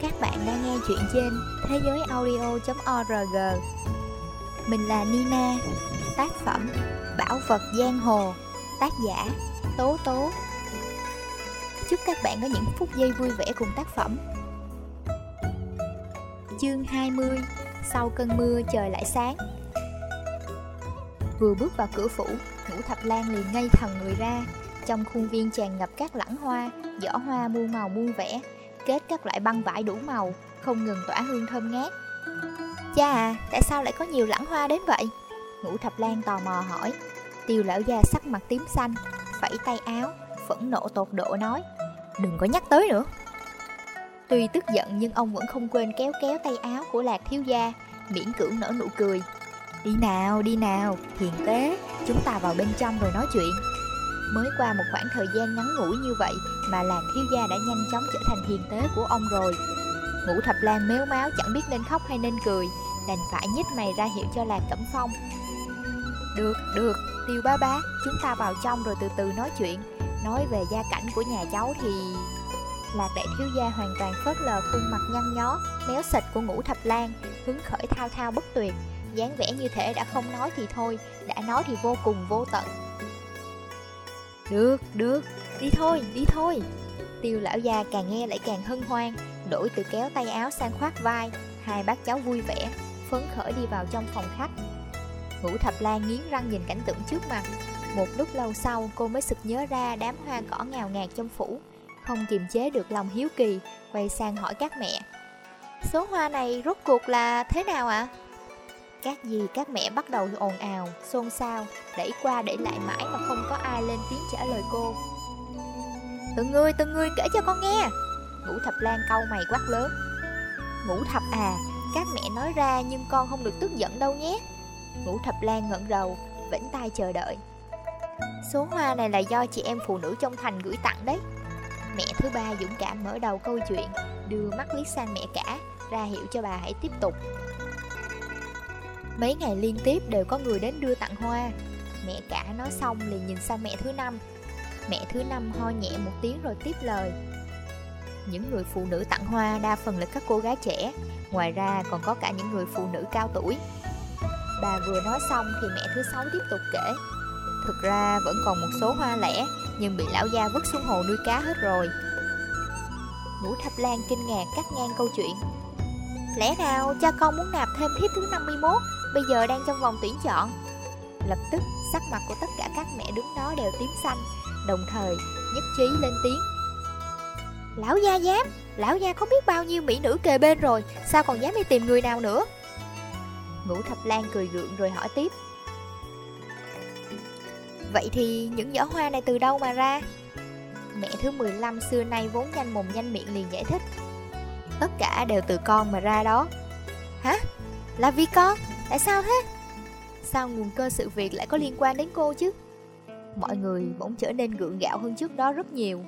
Các bạn đang nghe chuyện trên thế giới audio.org Mình là Nina, Tác phẩm Bảo vật giang hồ, Tác giả Tố Tố. Chúc các bạn có những phút giây vui vẻ cùng tác phẩm. Chương 20 Sau cơn mưa trời lại sáng. Vừa bước vào cửa phủ, Ngũ Thập Lan liền ngây thần người ra. Trong khuôn viên tràn ngập các lãng hoa, Giỏ hoa muôn màu muôn vẻ. Kết các loại băng vải đủ màu Không ngừng tỏa hương thơm ngát. Cha à, tại sao lại có nhiều lãng hoa đến vậy? Ngũ Thập Lan tò mò hỏi. Tiêu lão gia sắc mặt tím xanh Phẩy tay áo Phẫn nộ tột độ nói Đừng có nhắc tới nữa. Tuy tức giận nhưng ông vẫn không quên kéo kéo tay áo của lạc thiếu gia Miễn cưỡng nở nụ cười. Đi nào, đi nào, thiền tế Chúng ta vào bên trong rồi nói chuyện. Mới qua một khoảng thời gian ngắn ngủi như vậy Mà làng thiếu gia đã nhanh chóng trở thành hiền tế của ông rồi. Ngũ thập lan méo máu chẳng biết nên khóc hay nên cười Đành phải nhích mày ra hiệu cho làng cẩm phong. Được, được, tiêu bá bá Chúng ta vào trong rồi từ từ nói chuyện. Nói về gia cảnh của nhà cháu thì... Lạc đại thiếu gia hoàn toàn phớt lờ khuôn mặt nhăn nhó Méo xịt của ngũ thập lan Hứng khởi thao thao bất tuyệt. Dáng vẻ như thể đã không nói thì thôi Đã nói thì vô cùng vô tận. Được, được, đi thôi, đi thôi. Tiêu lão gia càng nghe lại càng hân hoan Đổi từ kéo tay áo sang khoác vai. Hai bác cháu vui vẻ Phấn khởi đi vào trong phòng khách. Ngũ thập lan nghiến răng nhìn cảnh tượng trước mặt. Một lúc lâu sau cô mới sực nhớ ra đám hoa cỏ ngào ngạt trong phủ. Không kiềm chế được lòng hiếu kỳ Quay sang hỏi các mẹ. Số hoa này rốt cuộc là thế nào ạ? À? Các gì các mẹ bắt đầu ồn ào, xôn xao Đẩy qua đẩy lại mãi mà không có ai lên tiếng trả lời cô. Từng người từng người kể cho con nghe. Ngũ thập lan câu mày quát lớn. Ngũ thập à Các mẹ nói ra nhưng con không được tức giận đâu nhé. Ngũ thập lan ngẩn đầu Vĩnh tay chờ đợi. Số hoa này là do chị em phụ nữ trong thành gửi tặng đấy. Mẹ thứ ba dũng cảm mở đầu câu chuyện Đưa mắt liếc sang mẹ cả Ra hiệu cho bà hãy tiếp tục. Mấy ngày liên tiếp đều có người đến đưa tặng hoa. Mẹ cả nói xong liền nhìn sang mẹ thứ năm. Mẹ thứ năm ho nhẹ một tiếng rồi tiếp lời. Những người phụ nữ tặng hoa đa phần là các cô gái trẻ, Ngoài ra còn có cả những người phụ nữ cao tuổi. Bà vừa nói xong thì mẹ thứ sáu tiếp tục kể. Thực ra vẫn còn một số hoa lẻ, Nhưng bị lão gia vứt xuống hồ nuôi cá hết rồi. Ngũ Thập Lan kinh ngạc cắt ngang câu chuyện. Lẽ nào cha con muốn nạp thêm thiếp thứ 51 Bây giờ đang trong vòng tuyển chọn. Lập tức, sắc mặt của tất cả các mẹ đứng đó đều tím xanh, Đồng thời nhất trí lên tiếng. Lão gia dám, Lão gia không biết bao nhiêu mỹ nữ kề bên rồi, Sao còn dám đi tìm người nào nữa? Ngũ thập lan cười gượng rồi hỏi tiếp. Vậy thì những giỏ hoa này từ đâu mà ra? Mẹ thứ 15 xưa nay vốn nhanh mồm nhanh miệng liền giải thích. Tất cả đều từ con mà ra đó. Hả? Là vì con? Tại sao thế? Sao nguồn cơ sự việc lại có liên quan đến cô chứ? Mọi người bỗng trở nên gượng gạo hơn trước đó rất nhiều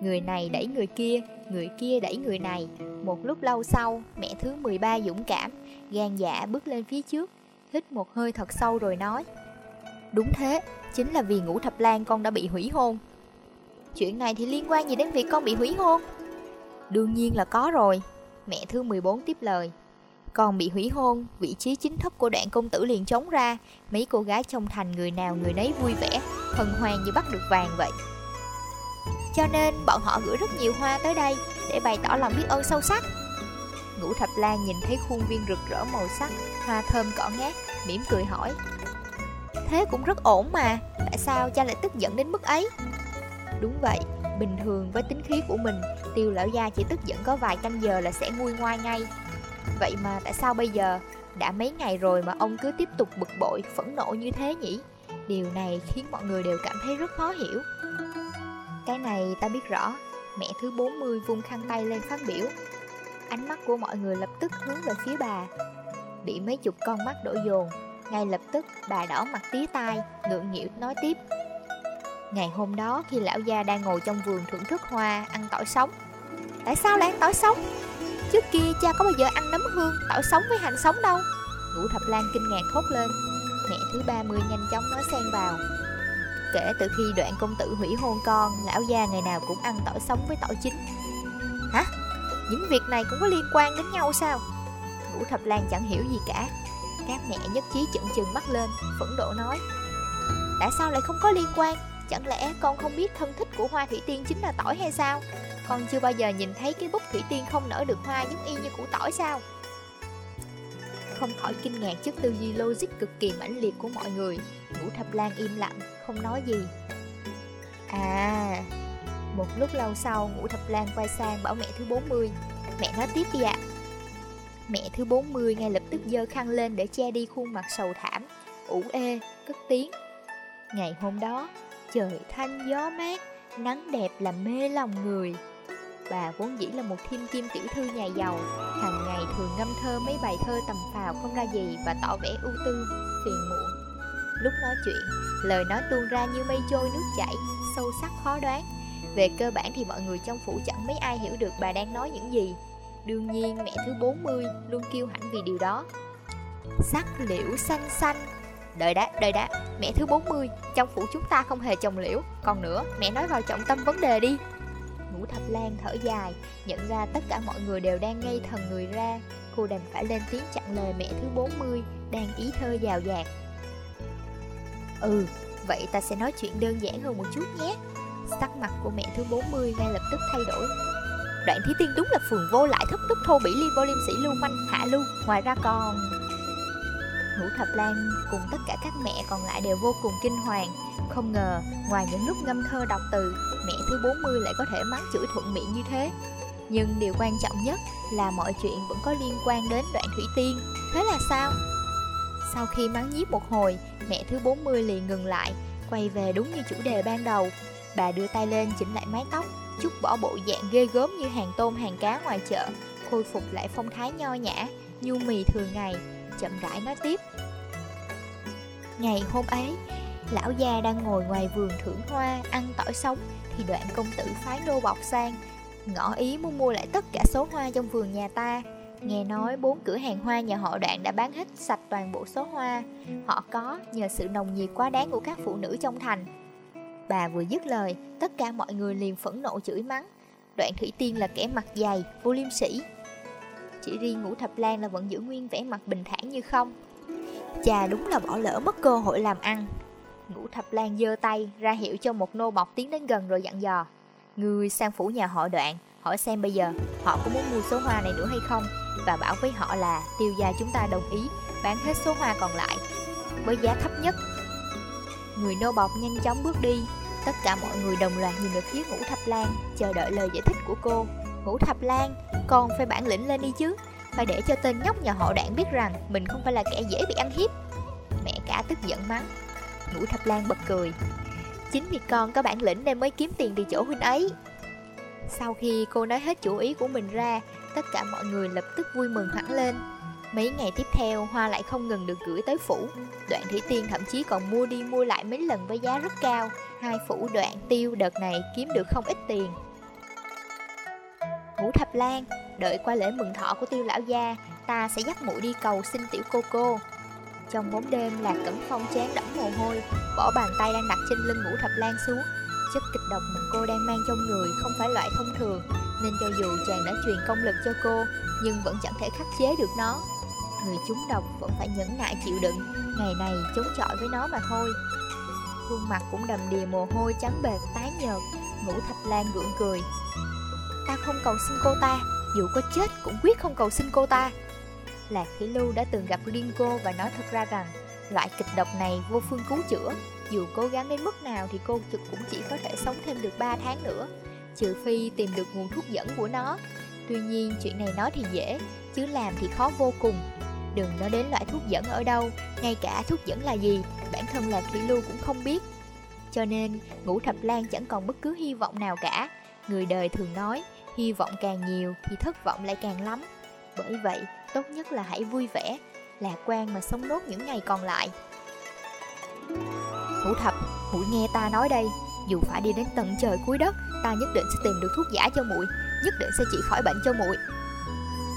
Người này đẩy người kia, người kia đẩy người này Một lúc lâu sau, mẹ thứ 13 dũng cảm gan dạ bước lên phía trước Hít một hơi thật sâu rồi nói Đúng thế, chính là vì ngũ thập lan con đã bị hủy hôn Chuyện này thì liên quan gì đến việc con bị hủy hôn? Đương nhiên là có rồi Mẹ thứ 14 tiếp lời còn bị hủy hôn, vị trí chính thức của đoạn công tử liền trống ra. Mấy cô gái trong thành người nào người nấy vui vẻ Hân hoan như bắt được vàng vậy. Cho nên bọn họ gửi rất nhiều hoa tới đây Để bày tỏ lòng biết ơn sâu sắc. Ngũ thập lan nhìn thấy khuôn viên rực rỡ màu sắc Hoa thơm cỏ ngát mỉm cười hỏi. Thế cũng rất ổn mà Tại sao cha lại tức giận đến mức ấy? Đúng vậy Bình thường với tính khí của mình Tiêu lão gia chỉ tức giận có vài canh giờ là sẽ nguôi ngoai ngay. Vậy mà tại sao bây giờ? Đã mấy ngày rồi mà ông cứ tiếp tục bực bội, Phẫn nộ như thế nhỉ? Điều này khiến mọi người đều cảm thấy rất khó hiểu. Cái này ta biết rõ. Mẹ thứ 40 vung khăn tay lên phát biểu. Ánh mắt của mọi người lập tức hướng về phía bà. Bị mấy chục con mắt đổ dồn, Ngay lập tức bà đỏ mặt tía tai, Ngượng nghịu nói tiếp. Ngày hôm đó khi lão gia đang ngồi trong vườn thưởng thức hoa, ăn tỏi sống. Tại sao lại ăn tỏi sống? Trước kia cha có bao giờ ăn nấm hương, tỏi sống với hành sống đâu? Ngũ thập lan kinh ngạc thốt lên. Mẹ thứ 30 nhanh chóng nói xen vào. Kể từ khi đoạn công tử hủy hôn con Lão gia ngày nào cũng ăn tỏi sống với tỏi chín. Hả? Những việc này cũng có liên quan đến nhau sao? Ngũ thập lan chẳng hiểu gì cả. Các mẹ nhất trí chận chừng mắt lên Phẫn độ nói. Tại sao lại không có liên quan? Chẳng lẽ con không biết thân thích của hoa thủy tiên chính là tỏi hay sao? Con chưa bao giờ nhìn thấy cái búp thủy tiên không nở được hoa giống y như củ tỏi sao? Không khỏi kinh ngạc trước tư duy logic cực kỳ mãnh liệt của mọi người. Ngũ thập lan im lặng, không nói gì. À, một lúc lâu sau ngũ thập lan quay sang bảo mẹ thứ 40 Mẹ nói tiếp đi ạ. Mẹ thứ 40 ngay lập tức dơ khăn lên để che đi khuôn mặt sầu thảm. Ủ ê, cất tiếng. Ngày hôm đó, trời thanh gió mát, nắng đẹp làm mê lòng người. Bà vốn dĩ là một thiên kim tiểu thư nhà giàu Hàng ngày thường ngâm thơ mấy bài thơ tầm phào không ra gì và tỏ vẻ ưu tư, phiền muộn. Lúc nói chuyện, lời nói tuôn ra như mây trôi nước chảy, sâu sắc khó đoán. Về cơ bản thì mọi người trong phủ chẳng mấy ai hiểu được bà đang nói những gì. Đương nhiên mẹ thứ 40 luôn kiêu hãnh vì điều đó. Sắc liễu xanh xanh. Đợi đã, đợi đã, mẹ thứ 40 Trong phủ chúng ta không hề trồng liễu. Còn nữa, mẹ nói vào trọng tâm vấn đề đi. Ngũ thập lan thở dài Nhận ra tất cả mọi người đều đang ngây thần người ra. Cô đành phải lên tiếng chặn lời mẹ thứ 40 Đang ý thơ dào dạt Ừ, vậy ta sẽ nói chuyện đơn giản hơn một chút nhé. Sắc mặt của mẹ thứ 40 ngay lập tức thay đổi. Đoạn Thí Tiên đúng là phường vô lại thất túc thô bỉ liên vô liêm sĩ lưu manh hạ lưu Ngoài ra còn Ngũ Thập Lan cùng tất cả các mẹ còn lại đều vô cùng kinh hoàng. Không ngờ, ngoài những lúc ngâm thơ đọc từ Mẹ thứ 40 lại có thể mắng chửi thuận miệng như thế. Nhưng điều quan trọng nhất là mọi chuyện vẫn có liên quan đến đoạn Thủy Tiên. Thế là sao? Sau khi mắng nhiếp một hồi, mẹ thứ 40 liền ngừng lại Quay về đúng như chủ đề ban đầu. Bà đưa tay lên chỉnh lại mái tóc Chút bỏ bộ dạng ghê gớm như hàng tôm hàng cá ngoài chợ Khôi phục lại phong thái nho nhã Nhu mì thường ngày chậm rãi nói tiếp. Ngày hôm ấy, lão già đang ngồi ngoài vườn thưởng hoa, ăn tỏi sống Thì đoạn công tử phái nô bọc sang. Ngỏ ý muốn mua lại tất cả số hoa trong vườn nhà ta. Nghe nói bốn cửa hàng hoa nhà họ đoạn đã bán hết sạch toàn bộ số hoa. Họ có nhờ sự nồng nhiệt quá đáng của các phụ nữ trong thành. Bà vừa dứt lời, tất cả mọi người liền phẫn nộ chửi mắng. Đoạn Thủy Tiên là kẻ mặt dày, vô liêm sĩ chỉ riêng ngũ thập lan là vẫn giữ nguyên vẻ mặt bình thản như không. Cha đúng là bỏ lỡ mất cơ hội làm ăn. Ngũ thập lan giơ tay ra hiệu cho một nô bọc tiến đến gần rồi dặn dò. Người sang phủ nhà họ đoạn Hỏi xem bây giờ họ có muốn mua số hoa này nữa hay không? Và bảo với họ là tiêu gia chúng ta đồng ý Bán hết số hoa còn lại Với giá thấp nhất. Người nô bọc nhanh chóng bước đi. Tất cả mọi người đồng loạt nhìn về phía ngũ thập lan Chờ đợi lời giải thích của cô. Ngũ Thập Lan, còn phải bản lĩnh lên đi chứ. Phải để cho tên nhóc nhà họ đoạn biết rằng Mình không phải là kẻ dễ bị ăn hiếp. Mẹ cả tức giận mắng. Ngũ Thập Lan bật cười. Chính vì con có bản lĩnh nên mới kiếm tiền từ chỗ huynh ấy. Sau khi cô nói hết chủ ý của mình ra Tất cả mọi người lập tức vui mừng hẳn lên. Mấy ngày tiếp theo, hoa lại không ngừng được gửi tới phủ. Đoạn Thủy Tiên thậm chí còn mua đi mua lại mấy lần với giá rất cao. Hai phủ đoạn tiêu đợt này kiếm được không ít tiền. Ngũ Thập Lan, đợi qua lễ mừng thọ của tiêu lão gia, ta sẽ dắt muội đi cầu xin tiểu cô cô. Trong bóng đêm, Lạc Cẩn Phong chán đẫm mồ hôi, bỏ bàn tay đang đặt trên lưng Ngũ Thập Lan xuống. Chất kịch độc mà cô đang mang trong người không phải loại thông thường, nên cho dù chàng đã truyền công lực cho cô, nhưng vẫn chẳng thể khắc chế được nó. Người chúng độc vẫn phải nhẫn nại chịu đựng, ngày này chống chọi với nó mà thôi. Khuôn mặt cũng đầm đìa mồ hôi trắng bệt tái nhợt, Ngũ Thập Lan gượng cười, Ta không cầu xin cô ta Dù có chết cũng quyết không cầu xin cô ta Lạc Thủy Lưu đã từng gặp Liên cô và nói thật ra rằng, Loại kịch độc này vô phương cứu chữa. Dù cố gắng đến mức nào thì cô trực cũng chỉ có thể sống thêm được 3 tháng nữa, Trừ phi tìm được nguồn thuốc dẫn của nó. Tuy nhiên, chuyện này nói thì dễ, Chứ làm thì khó vô cùng. Đừng nói đến loại thuốc dẫn ở đâu, Ngay cả thuốc dẫn là gì, Bản thân Lạc Thủy Lưu cũng không biết. Cho nên, ngũ thập lan chẳng còn bất cứ hy vọng nào cả. Người đời thường nói, Hy vọng càng nhiều thì thất vọng lại càng lắm. Bởi vậy tốt nhất là hãy vui vẻ Lạc quan mà sống nốt những ngày còn lại. Hủ thập, muội nghe ta nói đây Dù phải đi đến tận trời cuối đất Ta nhất định sẽ tìm được thuốc giả cho muội Nhất định sẽ trị khỏi bệnh cho muội.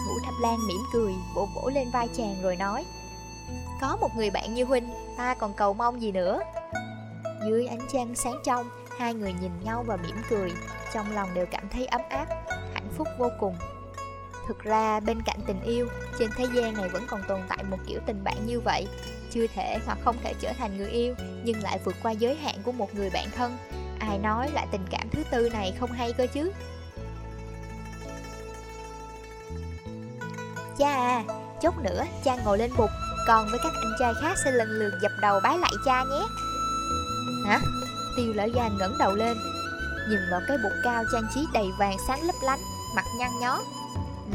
Ngũ thập lan mỉm cười Vỗ vỗ lên vai chàng rồi nói Có một người bạn như Huynh Ta còn cầu mong gì nữa? Dưới ánh trăng sáng trong Hai người nhìn nhau và mỉm cười Trong lòng đều cảm thấy ấm áp Hạnh phúc vô cùng. Thực ra bên cạnh tình yêu, trên thế gian này vẫn còn tồn tại một kiểu tình bạn như vậy. Chưa thể hoặc không thể trở thành người yêu, nhưng lại vượt qua giới hạn của một người bạn thân. Ai nói lại tình cảm thứ tư này không hay cơ chứ? Cha à, chút nữa cha ngồi lên bục. Còn với các anh trai khác sẽ lần lượt dập đầu bái lại cha nhé. Hả? Tiêu lão gia ngẩng đầu lên. Nhìn vào cái bục cao trang trí đầy vàng sáng lấp lánh Mặt nhăn nhó.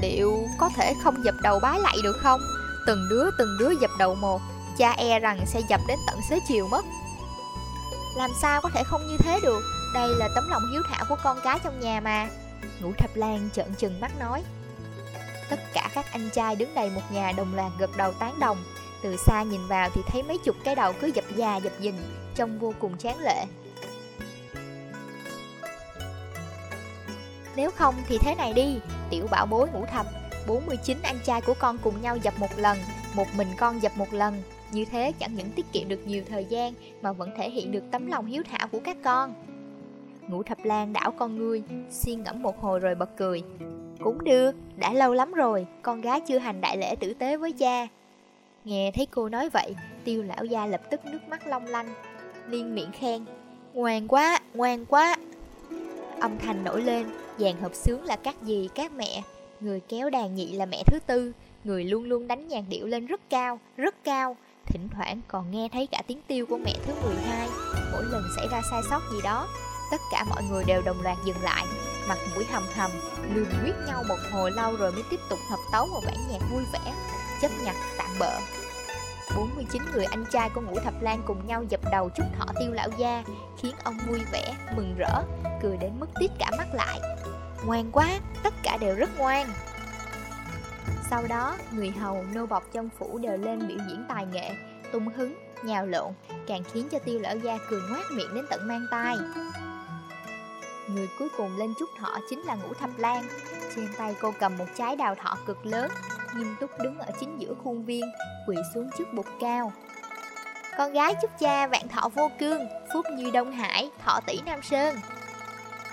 Liệu có thể không dập đầu bái lại được không? Từng đứa từng đứa dập đầu một, Cha e rằng sẽ dập đến tận xế chiều mất. Làm sao có thể không như thế được? Đây là tấm lòng hiếu thảo của con cái trong nhà mà. Ngũ thập lan trợn trừng mắt nói. Tất cả các anh trai đứng đầy một nhà đồng loạt gật đầu tán đồng. Từ xa nhìn vào thì thấy mấy chục cái đầu cứ dập già dập dình, Trông vô cùng chán lệ. Nếu không thì thế này đi. Tiểu bảo bối ngủ thập 49 anh trai của con cùng nhau dập một lần Một mình con dập một lần. Như thế chẳng những tiết kiệm được nhiều thời gian Mà vẫn thể hiện được tấm lòng hiếu thảo của các con. Ngũ thập lan đảo con ngươi Suy ngẫm một hồi rồi bật cười. Cũng được, đã lâu lắm rồi Con gái chưa hành đại lễ tử tế với cha. Nghe thấy cô nói vậy Tiêu lão gia lập tức nước mắt long lanh Liên miệng khen. Ngoan quá, ngoan quá. Âm thanh nổi lên Dàn hợp sướng là các dì, các mẹ? Người kéo đàn nhị là mẹ thứ tư. Người luôn luôn đánh nhạc điệu lên rất cao, rất cao. Thỉnh thoảng còn nghe thấy cả tiếng tiêu của mẹ thứ 12 Mỗi lần xảy ra sai sót gì đó Tất cả mọi người đều đồng loạt dừng lại. Mặt mũi hầm hầm Lường quyết nhau một hồi lâu rồi mới tiếp tục hợp tấu một bản nhạc vui vẻ Chấp nhặt tạm bợ. 49 người anh trai của Ngũ Thập Lan cùng nhau dập đầu chúc thọ tiêu lão gia Khiến ông vui vẻ, mừng rỡ, cười đến mức tít cả mắt lại. Ngoan quá, tất cả đều rất ngoan. Sau đó, người hầu, nô bọc trong phủ đều lên biểu diễn tài nghệ Tung hứng, nhào lộn, càng khiến cho tiêu lão gia cười ngoát miệng đến tận mang tai. Người cuối cùng lên chúc thọ chính là Ngũ Thập Lan. Trên tay cô cầm một trái đào thọ cực lớn Nghiêm túc đứng ở chính giữa khuôn viên Quỳ xuống trước bục cao. Con gái chúc cha vạn thọ vô cương Phúc như Đông Hải, thọ tỷ Nam Sơn.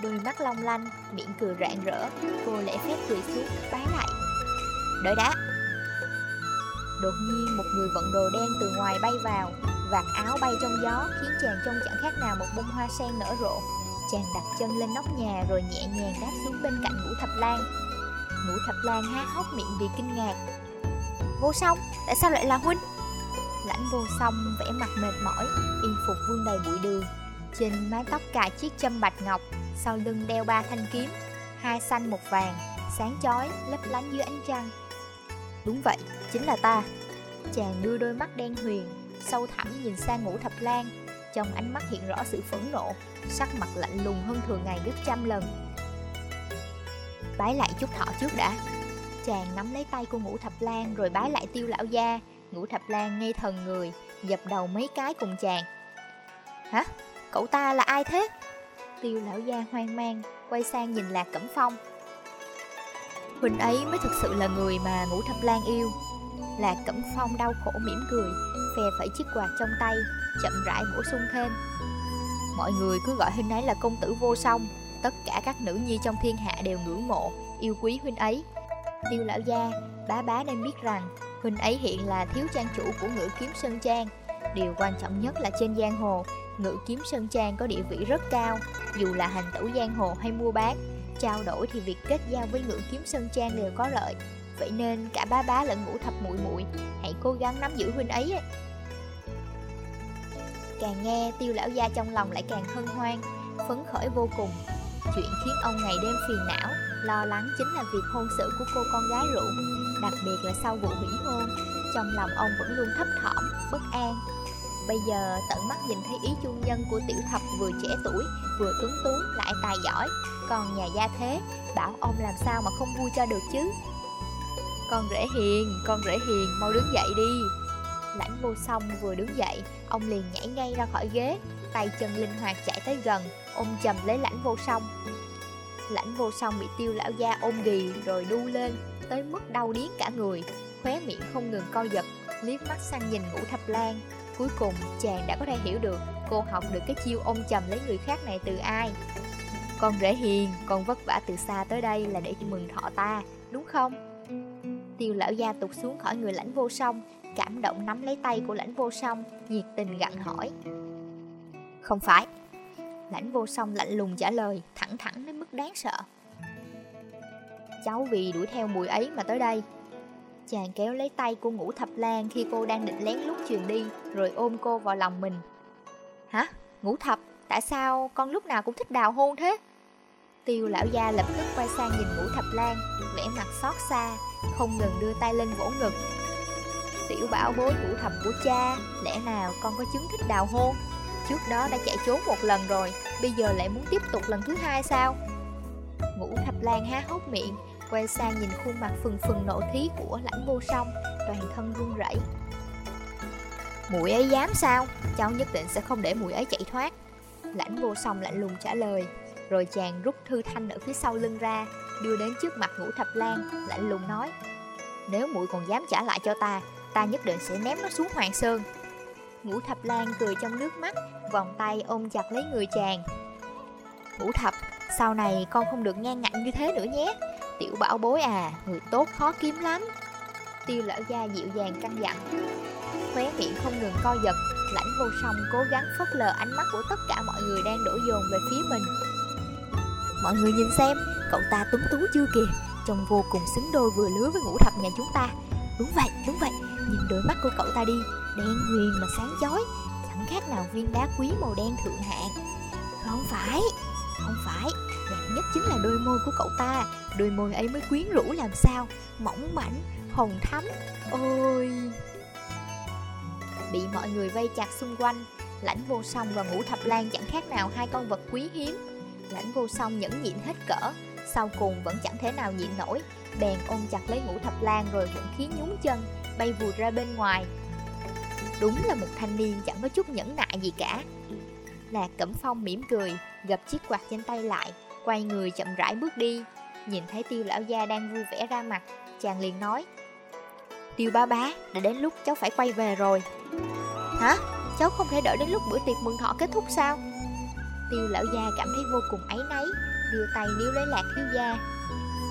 Đôi mắt long lanh, miệng cười rạng rỡ Cô lễ phép cười xuống, bái lại. Đợi đã. Đột nhiên một người vận đồ đen từ ngoài bay vào Vạt áo bay trong gió Khiến chàng trông chẳng khác nào một bông hoa sen nở rộ. Chàng đặt chân lên nóc nhà rồi nhẹ nhàng đáp xuống bên cạnh ngũ thập lan Ngũ thập lan há hốc miệng vì kinh ngạc. Vô song, tại sao lại là huynh? Lãnh vô song vẻ mặt mệt mỏi, y phục vương đầy bụi đường. Trên mái tóc cài chiếc châm bạch ngọc sau lưng đeo ba thanh kiếm Hai xanh một vàng, sáng chói, lấp lánh dưới ánh trăng. Đúng vậy, chính là ta. Chàng đưa đôi mắt đen huyền Sâu thẳm nhìn sang ngũ thập lan Trong ánh mắt hiện rõ sự phẫn nộ Sắc mặt lạnh lùng hơn thường ngày gấp trăm lần. Bái lại chút thọ trước đã. Chàng nắm lấy tay của ngũ thập lan Rồi bái lại tiêu lão gia. Ngũ thập lan ngây thần người Dập đầu mấy cái cùng chàng. Hả? Cậu ta là ai thế? Tiêu lão gia hoang mang, Quay sang nhìn Lạc Cẩm Phong. Huynh ấy mới thực sự là người mà ngũ thập lan yêu. Lạc Cẩm Phong đau khổ mỉm cười Phè phẩy chiếc quạt trong tay, Chậm rãi bổ sung thêm. Mọi người cứ gọi huynh ấy là công tử vô song, Tất cả các nữ nhi trong thiên hạ đều ngưỡng mộ, Yêu quý huynh ấy. Tiêu lão gia, Bá bá nên biết rằng Huynh ấy hiện là thiếu trang chủ của ngữ kiếm Sơn Trang. Điều quan trọng nhất là trên giang hồ Ngự kiếm Sơn Trang có địa vị rất cao Dù là hành tẩu giang hồ hay mua bán. Trao đổi thì việc kết giao với ngự kiếm Sơn Trang đều có lợi. Vậy nên cả ba bá lẫn ngũ thập muội muội Hãy cố gắng nắm giữ huynh ấy. Càng nghe tiêu lão gia trong lòng lại càng hân hoan Phấn khởi vô cùng. Chuyện khiến ông ngày đêm phiền não Lo lắng chính là việc hôn sự của cô con gái rượu Đặc biệt là sau vụ hủy hôn. Trong lòng ông vẫn luôn thấp thỏm, bất an. Bây giờ tận mắt nhìn thấy ý chung nhân của tiểu thập vừa trẻ tuổi Vừa tuấn tú lại tài giỏi. Còn nhà gia thế Bảo ông làm sao mà không vui cho được chứ? Con rể hiền, con rể hiền, mau đứng dậy đi. Lãnh vô song vừa đứng dậy Ông liền nhảy ngay ra khỏi ghế. Tay chân linh hoạt chạy tới gần Ôm chầm lấy lãnh vô song. Lãnh vô song bị tiêu lão gia ôm ghì Rồi đu lên Tới mức đau điếng cả người Khóe miệng không ngừng co giật Liếc mắt sang nhìn ngũ thập lan Cuối cùng, chàng đã có thể hiểu được Cô học được cái chiêu ôm chầm lấy người khác này từ ai. Con rể hiền, Con vất vả từ xa tới đây là để mừng thọ ta, đúng không? Tiêu lão gia tụt xuống khỏi người lãnh vô song, Cảm động nắm lấy tay của lãnh vô song, Nhiệt tình gặn hỏi. Không phải. Lãnh vô song lạnh lùng trả lời, Thẳng thẳng đến mức đáng sợ. Cháu vì đuổi theo mùi ấy mà tới đây Chàng kéo lấy tay của ngũ thập lan Khi cô đang định lén lút truyền đi, Rồi ôm cô vào lòng mình Hả? Ngũ thập? Tại sao con lúc nào cũng thích đào hôn thế? Tiêu lão gia lập tức quay sang nhìn ngũ thập lan Vẻ mặt xót xa, Không ngừng đưa tay lên vỗ ngực Tiểu bảo bối ngũ thập của cha, Lẽ nào con có chứng thích đào hôn Trước đó đã chạy trốn một lần rồi, Bây giờ lại muốn tiếp tục lần thứ hai sao Ngũ thập lan há hốc miệng Quay sang nhìn khuôn mặt phừng phừng nộ thí của lãnh vô song, Toàn thân run rẩy. Mũi ấy dám sao? Cháu nhất định sẽ không để mũi ấy chạy thoát. Lãnh vô song lạnh lùng trả lời, Rồi chàng rút thư thanh ở phía sau lưng ra, Đưa đến trước mặt ngũ thập lan, Lạnh lùng nói, Nếu mũi còn dám trả lại cho ta Ta nhất định sẽ ném nó xuống Hoàng Sơn. Ngũ thập lan cười trong nước mắt, Vòng tay ôm chặt lấy người chàng. Ngũ thập, Sau này con không được ngang ngạnh như thế nữa nhé. Tiểu bảo bối à Người tốt khó kiếm lắm. Tiêu lão gia dịu dàng căn dặn. Khóe miệng không ngừng co giật Lãnh vô song cố gắng phớt lờ ánh mắt của tất cả mọi người đang đổ dồn về phía mình. Mọi người nhìn xem Cậu ta tuấn tú chưa kìa Trông vô cùng xứng đôi vừa lứa với ngũ thập nhà chúng ta. Đúng vậy, đúng vậy Nhìn đôi mắt của cậu ta đi Đen huyền mà sáng chói Chẳng khác nào viên đá quý màu đen thượng hạng. Không phải Không phải nhất chính là đôi môi của cậu ta. Đôi môi ấy mới quyến rũ làm sao. Mỏng mảnh, hồng thắm. Ôi! Bị mọi người vây chặt xung quanh Lãnh vô song và ngũ thập lan chẳng khác nào hai con vật quý hiếm. Lãnh vô song nhẫn nhịn hết cỡ Sau cùng vẫn chẳng thể nào nhịn nổi. Bèn ôm chặt lấy ngũ thập lan rồi khủng khí nhún chân Bay vụt ra bên ngoài. Đúng là một thanh niên chẳng có chút nhẫn nại gì cả. Lạc Cẩm Phong mỉm cười Gập chiếc quạt trên tay lại. Quay người chậm rãi bước đi Nhìn thấy tiêu lão gia đang vui vẻ ra mặt Chàng liền nói Tiêu ba bá, đã đến lúc cháu phải quay về rồi Hả? Cháu không thể đợi đến lúc bữa tiệc mừng thọ kết thúc sao? Tiêu lão gia cảm thấy vô cùng áy náy Đưa tay níu lấy lạc thiếu gia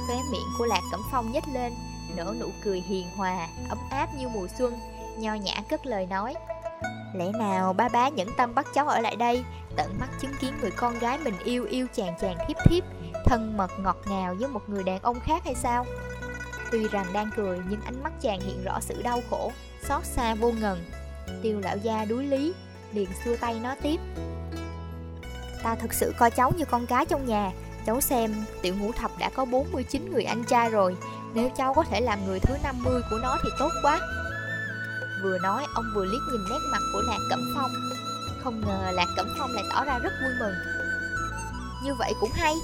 Khóe miệng của lạc cẩm phong nhếch lên Nở nụ cười hiền hòa, ấm áp như mùa xuân Nho nhã cất lời nói Lẽ nào ba bá nhẫn tâm bắt cháu ở lại đây, Tận mắt chứng kiến người con gái mình yêu yêu chàng chàng thiếp thiếp, Thân mật ngọt ngào với một người đàn ông khác hay sao? Tuy rằng đang cười nhưng ánh mắt chàng hiện rõ sự đau khổ, Xót xa vô ngần. Tiêu lão gia đuối lý, Liền xua tay nói tiếp. Ta thật sự coi cháu như con cái trong nhà. Cháu xem, tiểu ngũ thập đã có 49 người anh trai rồi. Nếu cháu có thể làm người thứ 50 của nó thì tốt quá. Vừa nói ông vừa liếc nhìn nét mặt của Lạc Cẩm Phong. Không ngờ Lạc Cẩm Phong lại tỏ ra rất vui mừng. Như vậy cũng hay.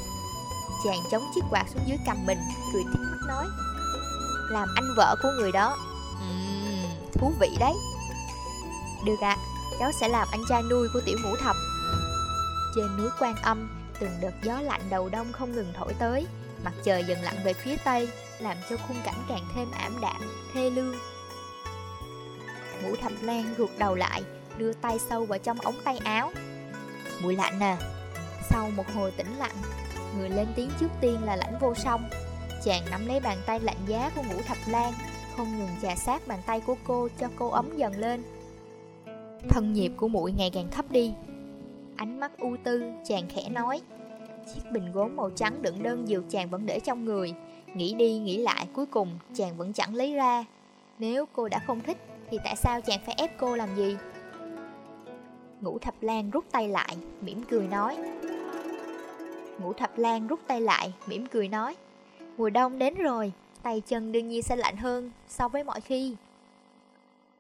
Chàng chống chiếc quạt xuống dưới cầm mình Cười thích mắt nói Làm anh vợ của người đó. Uhm, Thú vị đấy. Được ạ, à, cháu sẽ làm anh trai nuôi của tiểu ngũ thập. Trên núi Quan Âm Từng đợt gió lạnh đầu đông không ngừng thổi tới. Mặt trời dần lặn về phía tây Làm cho khung cảnh càng thêm ảm đạm, thê lương. Ngũ thập lan ruột đầu lại Đưa tay sâu vào trong ống tay áo. Mùi lạnh à? Sau một hồi tĩnh lặng Người lên tiếng trước tiên là lãnh vô song. Chàng nắm lấy bàn tay lạnh giá của ngũ thập lan Không ngừng chà sát bàn tay của cô cho cô ấm dần lên. Thân nhiệt của mũi ngày càng thấp đi. Ánh mắt u tư, chàng khẽ nói Chiếc bình gốm màu trắng đựng đơn dược chàng vẫn để trong người. Nghĩ đi nghĩ lại cuối cùng chàng vẫn chẳng lấy ra. Nếu cô đã không thích thì tại sao chàng phải ép cô làm gì? Ngũ thập lan rút tay lại, mỉm cười nói. Ngũ thập lan rút tay lại, mỉm cười nói. Mùa đông đến rồi, tay chân đương nhiên sẽ lạnh hơn so với mọi khi.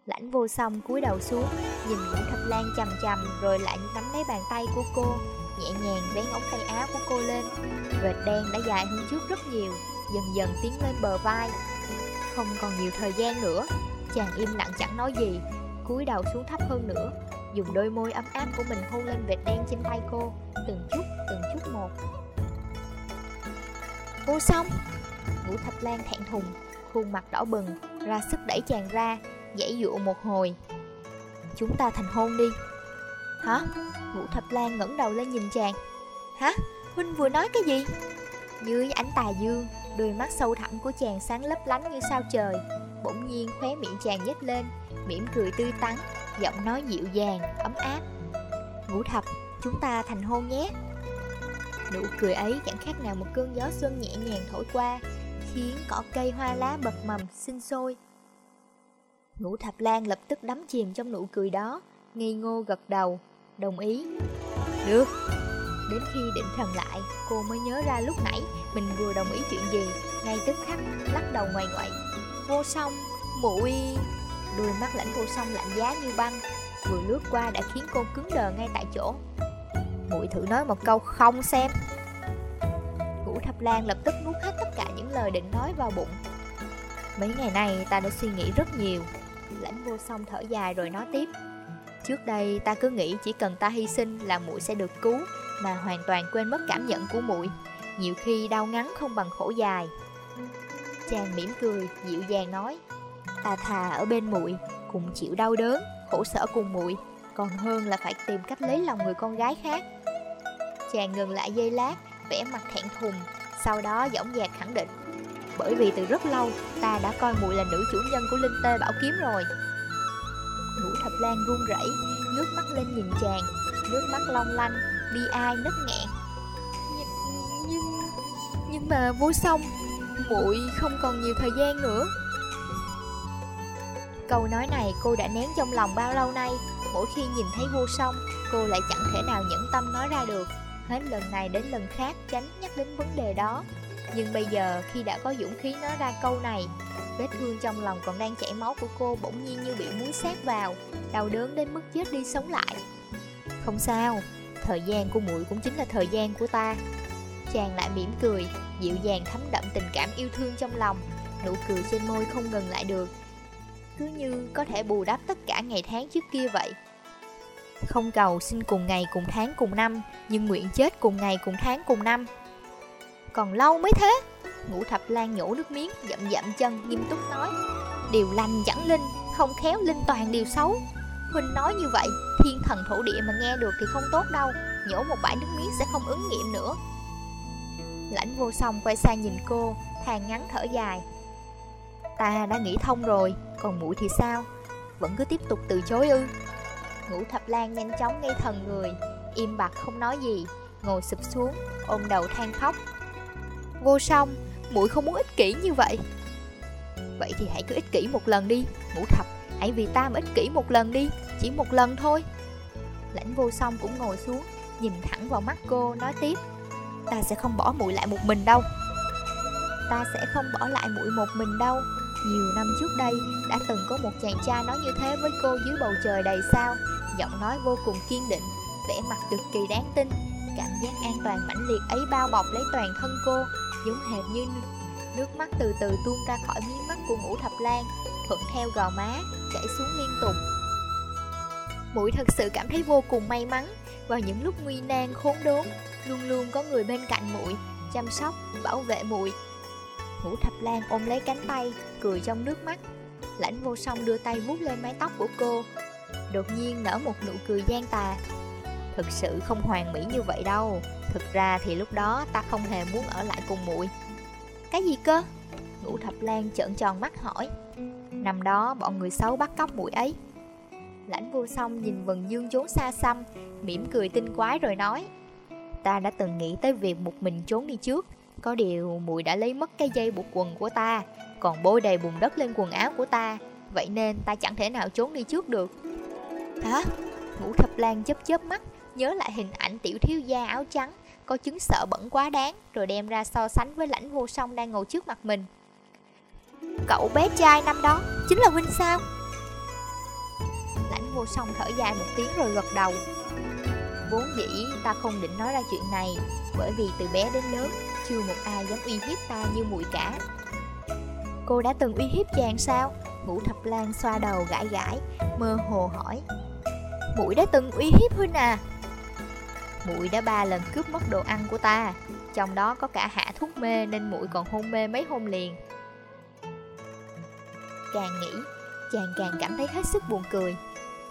Lãnh vô song cúi đầu xuống Nhìn Ngũ Thập Lan chầm chầm Rồi lại nắm lấy bàn tay của cô Nhẹ nhàng vén ống tay áo của cô lên. Vệt đen đã dài hơn trước rất nhiều Dần dần tiến lên bờ vai. Không còn nhiều thời gian nữa. Chàng im lặng chẳng nói gì cúi đầu xuống thấp hơn nữa Dùng đôi môi ấm áp của mình hôn lên vệt đen trên tay cô Từng chút, từng chút một Vô xong Ngũ Thập Lan thẹn thùng Khuôn mặt đỏ bừng Ra sức đẩy chàng ra Dãy dụ một hồi Chúng ta thành hôn đi Hả? Ngũ Thập Lan ngẩng đầu lên nhìn chàng Hả? Huynh vừa nói cái gì? Dưới ánh tà dương Đôi mắt sâu thẳm của chàng sáng lấp lánh như sao trời Bỗng nhiên khóe miệng chàng nhếch lên mỉm cười tươi tắn Giọng nói dịu dàng, ấm áp. Ngũ thập, chúng ta thành hôn nhé. Nụ cười ấy chẳng khác nào một cơn gió xuân nhẹ nhàng thổi qua Khiến cỏ cây hoa lá bật mầm, sinh sôi. Ngũ thập lan lập tức đắm chìm trong nụ cười đó Ngây ngô gật đầu, đồng ý. Được. Đến khi định thần lại, cô mới nhớ ra lúc nãy mình vừa đồng ý chuyện gì Ngay tức khắc, lắc đầu ngoài ngoại. Vô song, muội Đôi mắt lãnh vô song lạnh giá như băng. Vừa lướt qua đã khiến cô cứng đờ ngay tại chỗ. Muội thử nói một câu không xem. Ngũ thập lan lập tức nuốt hết tất cả những lời định nói vào bụng. Mấy ngày nay ta đã suy nghĩ rất nhiều. Lãnh vô song thở dài rồi nói tiếp. Trước đây ta cứ nghĩ chỉ cần ta hy sinh là muội sẽ được cứu Mà hoàn toàn quên mất cảm nhận của muội. Nhiều khi đau ngắn không bằng khổ dài. Chàng mỉm cười, dịu dàng nói Ta thà ở bên muội cùng chịu đau đớn, khổ sở cùng muội Còn hơn là phải tìm cách lấy lòng người con gái khác. Chàng ngừng lại giây lát, vẽ mặt thẹn thùng Sau đó dõng dạc khẳng định Bởi vì từ rất lâu, ta đã coi muội là nữ chủ nhân của Linh Tê Bảo Kiếm rồi. Ngũ Thập Lan run rẩy, ngước mắt lên nhìn chàng Nước mắt long lanh, bi ai nứt nghẹn. Nhưng, nhưng, nhưng mà vô song muội không còn nhiều thời gian nữa. Câu nói này cô đã nén trong lòng bao lâu nay. Mỗi khi nhìn thấy vô song Cô lại chẳng thể nào nhẫn tâm nói ra được. Hết lần này đến lần khác tránh nhắc đến vấn đề đó. Nhưng bây giờ khi đã có dũng khí nói ra câu này Vết thương trong lòng còn đang chảy máu của cô bỗng nhiên như bị muối sát vào Đau đớn đến mức chết đi sống lại. Không sao, thời gian của muội cũng chính là thời gian của ta. Chàng lại mỉm cười, dịu dàng thấm đậm tình cảm yêu thương trong lòng. Nụ cười trên môi không ngừng lại được. Cứ như có thể bù đắp tất cả ngày tháng trước kia vậy. Không cầu sinh cùng ngày cùng tháng cùng năm, Nhưng nguyện chết cùng ngày cùng tháng cùng năm. Còn lâu mới thế? Ngũ thập lan nhổ nước miếng, Dậm dậm chân, nghiêm túc nói. Điều lành chẳng linh, Không khéo linh toàn điều xấu. Huynh nói như vậy, Thiên thần thổ địa mà nghe được thì không tốt đâu. Nhổ một bãi nước miếng sẽ không ứng nghiệm nữa. Lãnh vô song quay sang nhìn cô Hàng ngắn thở dài. Ta đã nghĩ thông rồi, Còn mũi thì sao? Vẫn cứ tiếp tục từ chối ư? Ngũ thập lan nhanh chóng ngây thần người, Im bặt không nói gì, Ngồi sụp xuống, ôm đầu than khóc. Vô song mũi không muốn ích kỷ như vậy. Vậy thì hãy cứ ích kỷ một lần đi, Ngũ thập. Hãy vì ta mà ích kỷ một lần đi, Chỉ một lần thôi. Lãnh vô song cũng ngồi xuống, Nhìn thẳng vào mắt cô, nói tiếp. Ta sẽ không bỏ muội lại một mình đâu. Ta sẽ không bỏ lại muội một mình đâu. Nhiều năm trước đây, Đã từng có một chàng trai nói như thế với cô dưới bầu trời đầy sao. Giọng nói vô cùng kiên định, Vẻ mặt cực kỳ đáng tin. Cảm giác an toàn mãnh liệt ấy bao bọc lấy toàn thân cô, Giống hệt như nước mắt từ từ tuôn ra khỏi mí mắt của ngũ thập lan Thuận theo gò má, Chảy xuống liên tục. Mũi thật sự cảm thấy vô cùng may mắn Vào những lúc nguy nan, khốn đốn. Luôn luôn có người bên cạnh muội Chăm sóc, bảo vệ muội. Ngũ thập lan ôm lấy cánh tay Cười trong nước mắt. Lãnh vô song đưa tay vuốt lên mái tóc của cô. Đột nhiên nở một nụ cười gian tà. Thực sự không hoàn mỹ như vậy đâu. Thực ra thì lúc đó ta không hề muốn ở lại cùng muội. Cái gì cơ? Ngũ thập lan trợn tròn mắt hỏi. Năm đó bọn người xấu bắt cóc muội ấy. Lãnh vô song nhìn vần dương chốn xa xăm mỉm cười tinh quái rồi nói. Ta đã từng nghĩ tới việc một mình trốn đi trước. Có điều muội đã lấy mất cái dây buộc quần của ta, Còn bôi đầy bùn đất lên quần áo của ta. Vậy nên ta chẳng thể nào trốn đi trước được. Hả? Ngũ thập lan chớp chớp mắt, Nhớ lại hình ảnh tiểu thiếu gia áo trắng. Có chứng sợ bẩn quá đáng, Rồi đem ra so sánh với lãnh vô song đang ngồi trước mặt mình. Cậu bé trai năm đó, Chính là huynh sao? Lãnh vô song thở dài một tiếng rồi gật đầu. Vốn dĩ, ta không định nói ra chuyện này, Bởi vì từ bé đến lớn, Chưa một ai dám uy hiếp ta như muội cả. Cô đã từng uy hiếp chàng sao? Ngũ thập lan xoa đầu gãi gãi, Mơ hồ hỏi. Muội đã từng uy hiếp huynh à? Muội đã ba lần cướp mất đồ ăn của ta, Trong đó có cả hạ thuốc mê Nên muội còn hôn mê mấy hôm liền. Càng nghĩ, Chàng càng cảm thấy hết sức buồn cười.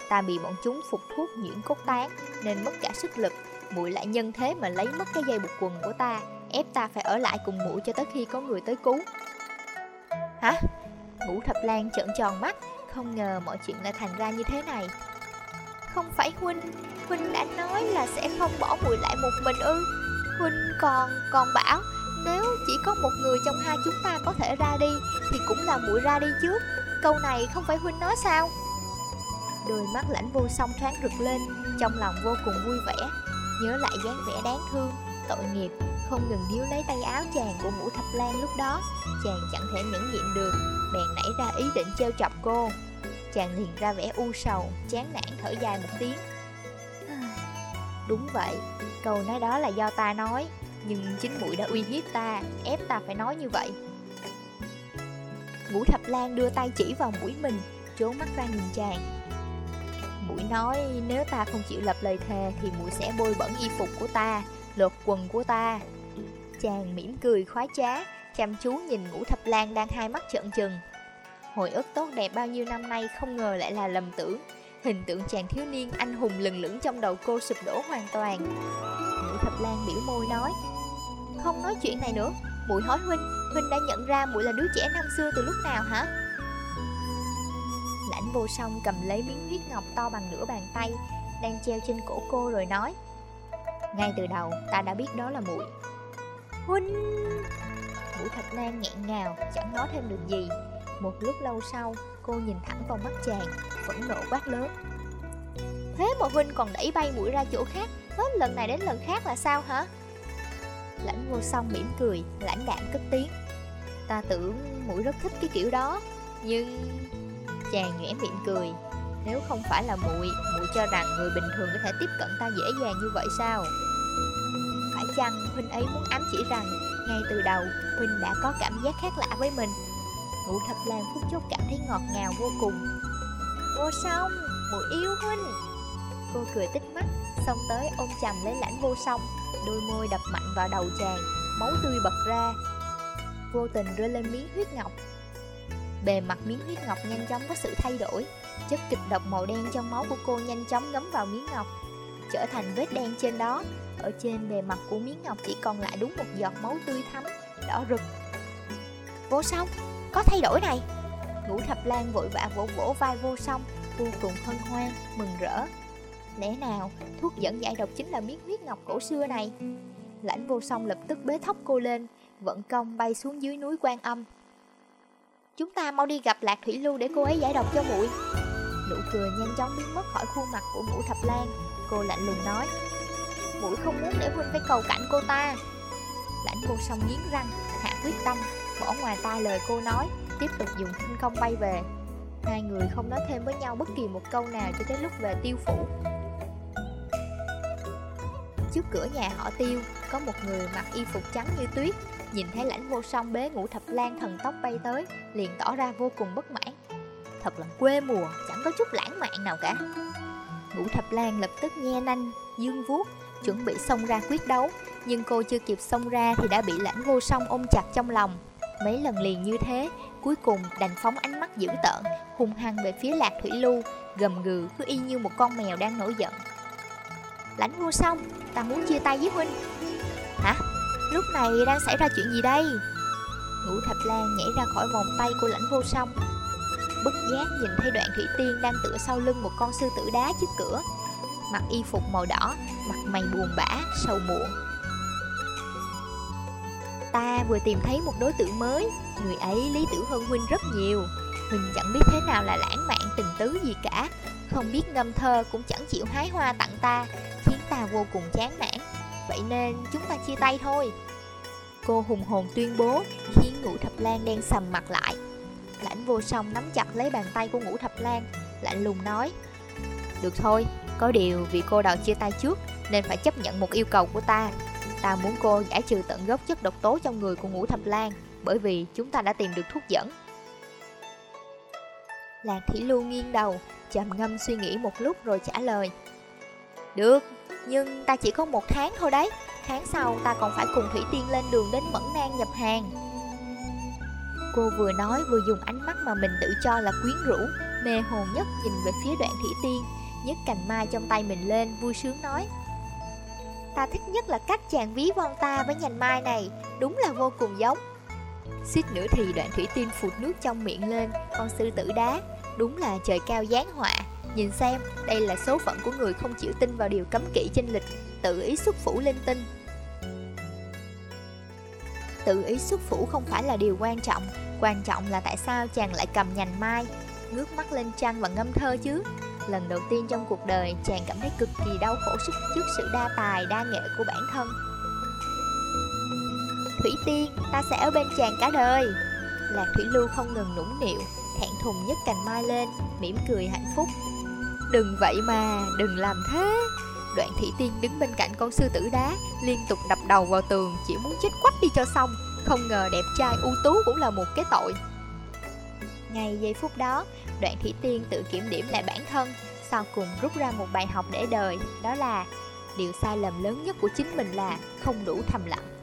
Ta bị bọn chúng phục thuốc nhuyễn cốt tán. Nên mất cả sức lực muội lại nhân thế mà lấy mất cái dây buộc quần của ta ép ta phải ở lại cùng muội cho tới khi có người tới cứu. Hả? Ngũ Thập Lan trợn tròn mắt, không ngờ mọi chuyện lại thành ra như thế này. Không phải Huynh, Huynh đã nói là sẽ không bỏ muội lại một mình ư? Huynh còn còn bảo nếu chỉ có một người trong hai chúng ta có thể ra đi thì cũng là muội ra đi trước. Câu này không phải Huynh nói sao? Đôi mắt lãnh vô song thoáng rực lên, trong lòng vô cùng vui vẻ, nhớ lại dáng vẻ đáng thương, tội nghiệp, không ngừng níu lấy tay áo chàng của Vũ thập lan lúc đó, chàng chẳng thể nhẫn nhịn được, bèn nảy ra ý định trêu chọc cô. Chàng liền ra vẻ u sầu, chán nản thở dài một tiếng. Đúng vậy, câu nói đó là do ta nói, nhưng chính mũi đã uy hiếp ta, ép ta phải nói như vậy. Vũ thập lan đưa tay chỉ vào mũi mình, trốn mắt ra nhìn chàng. Mũi nói nếu ta không chịu lập lời thề thì mũi sẽ bôi bẩn y phục của ta, lột quần của ta. Chàng mỉm cười khoái trá, chăm chú nhìn ngũ thập lan đang hai mắt trợn trừng. Hồi ức tốt đẹp bao nhiêu năm nay không ngờ lại là lầm tưởng. Hình tượng chàng thiếu niên anh hùng lừng lững trong đầu cô sụp đổ hoàn toàn. Ngũ thập lan biểu môi nói, không nói chuyện này nữa, muội hỏi huynh, huynh đã nhận ra muội là đứa trẻ năm xưa từ lúc nào hả? Vô song cầm lấy miếng huyết ngọc to bằng nửa bàn tay, Đang treo trên cổ cô rồi nói, Ngay từ đầu ta đã biết đó là muội. Huynh! Mũi Thạch lan nghẹn ngào, Chẳng nói thêm được gì. Một lúc lâu sau, Cô nhìn thẳng vào mắt chàng, Phẫn nộ quát lớn, Thế mà Huynh còn đẩy bay mũi ra chỗ khác, Hết lần này đến lần khác là sao hả? Lãnh vô song mỉm cười, Lãnh đạm cất tiếng, Ta tưởng mũi rất thích cái kiểu đó, Nhưng Chàng nhoẻn miệng cười. Nếu không phải là muội muội cho rằng người bình thường có thể tiếp cận ta dễ dàng như vậy sao? Phải chăng Huynh ấy muốn ám chỉ rằng Ngay từ đầu Huynh đã có cảm giác khác lạ với mình? Ngũ thập lan phút chốc cảm thấy ngọt ngào vô cùng. Vô song, muội yêu Huynh. Cô cười tích mắt Xong tới ôm chầm lấy lãnh vô song, Đôi môi đập mạnh vào đầu chàng, Máu tươi bật ra. Vô tình rơi lên miếng huyết ngọc. Bề mặt miếng huyết ngọc nhanh chóng có sự thay đổi. Chất kịch độc màu đen trong máu của cô nhanh chóng ngấm vào miếng ngọc Trở thành vết đen trên đó. Ở trên bề mặt của miếng ngọc chỉ còn lại đúng một giọt máu tươi thắm Đỏ rực. Vô song, có thay đổi này. Ngũ thập lan vội vã vỗ vỗ vai vô song Vô cùng hân hoan, mừng rỡ. Lẽ nào thuốc dẫn giải độc chính là miếng huyết ngọc cổ xưa này? Lãnh vô song lập tức bế thóc cô lên Vận công bay xuống dưới núi quan âm. Chúng ta mau đi gặp Lạc Thủy Lưu để cô ấy giải độc cho muội. Nụ cười nhanh chóng biến mất khỏi khuôn mặt của ngũ thập lan. Cô lạnh lùng nói, Muội không muốn để huynh phải cầu cạnh cô ta. Lãnh vô song nghiến răng, Hạ quyết tâm, Bỏ ngoài tai lời cô nói, Tiếp tục dùng khinh công bay về. Hai người không nói thêm với nhau bất kỳ một câu nào Cho tới lúc về tiêu phủ. Trước cửa nhà họ tiêu, Có một người mặc y phục trắng như tuyết. Nhìn thấy lãnh vô song bế ngũ thập lan thần tóc bay tới Liền tỏ ra vô cùng bất mãn. Thật là quê mùa, chẳng có chút lãng mạn nào cả. Ngũ thập lan lập tức nhe nanh, dương vuốt Chuẩn bị xông ra quyết đấu. Nhưng cô chưa kịp xông ra thì đã bị lãnh vô song ôm chặt trong lòng. Mấy lần liền như thế Cuối cùng đành phóng ánh mắt dữ tợn Hung hăng về phía lạc thủy lưu Gầm gừ cứ y như một con mèo đang nổi giận. Lãnh vô song Ta muốn chia tay với huynh. Lúc này đang xảy ra chuyện gì đây? Ngũ thập lan nhảy ra khỏi vòng tay của lãnh vô song. Bất giác nhìn thấy đoạn thủy tiên đang tựa sau lưng một con sư tử đá trước cửa. Mặc y phục màu đỏ, mặt mày buồn bã, sầu muộn. Ta vừa tìm thấy một đối tượng mới. Người ấy lý tưởng hơn Huynh rất nhiều. Huynh chẳng biết thế nào là lãng mạn tình tứ gì cả. Không biết ngâm thơ cũng chẳng chịu hái hoa tặng ta Khiến ta vô cùng chán nản. Vậy nên chúng ta chia tay thôi. Cô hùng hồn tuyên bố Khiến ngũ thập lan đen sầm mặt lại. Lãnh vô song nắm chặt lấy bàn tay của ngũ thập lan Lạnh lùng nói Được thôi, có điều vì cô đòi chia tay trước Nên phải chấp nhận một yêu cầu của ta. Ta muốn cô giải trừ tận gốc chất độc tố trong người của ngũ thập lan Bởi vì chúng ta đã tìm được thuốc dẫn. Lạc Thủy Lưu nghiêng đầu trầm ngâm suy nghĩ một lúc rồi trả lời được, nhưng ta chỉ có một tháng thôi đấy. Tháng sau ta còn phải cùng Thủy Tiên lên đường đến Mẫn Nang nhập hàng. Cô vừa nói vừa dùng ánh mắt mà mình tự cho là quyến rũ Mê hồn nhất nhìn về phía đoạn Thủy Tiên nhấc cành mai trong tay mình lên vui sướng nói. Ta thích nhất là cách chàng ví von ta với nhành mai này Đúng là vô cùng giống. Suýt nữa thì đoạn thủy tiên phụt nước trong miệng lên Con sư tử đá Đúng là trời cao giáng họa. Nhìn xem, đây là số phận của người không chịu tin vào điều cấm kỵ trên lịch Tự ý xuất phủ linh tinh. Tự ý xuất phủ không phải là điều quan trọng Quan trọng là tại sao chàng lại cầm nhành mai Ngước mắt lên trăng và ngâm thơ chứ? Lần đầu tiên trong cuộc đời chàng cảm thấy cực kỳ đau khổ sức trước sự đa tài, đa nghệ của bản thân. Thủy Tiên, ta sẽ ở bên chàng cả đời. Lạc Thủy Lưu không ngừng nũng nịu Thẹn thùng nhấc cành mai lên, mỉm cười hạnh phúc. Đừng vậy mà, đừng làm thế. Đoạn Thị Tiên đứng bên cạnh con sư tử đá Liên tục đập đầu vào tường Chỉ muốn chết quách đi cho xong. Không ngờ đẹp trai ưu tú cũng là một cái tội. Ngay giây phút đó, đoạn Thị tiên tự kiểm điểm lại bản thân, sau cùng rút ra một bài học để đời, đó là điều sai lầm lớn nhất của chính mình là không đủ thầm lặng.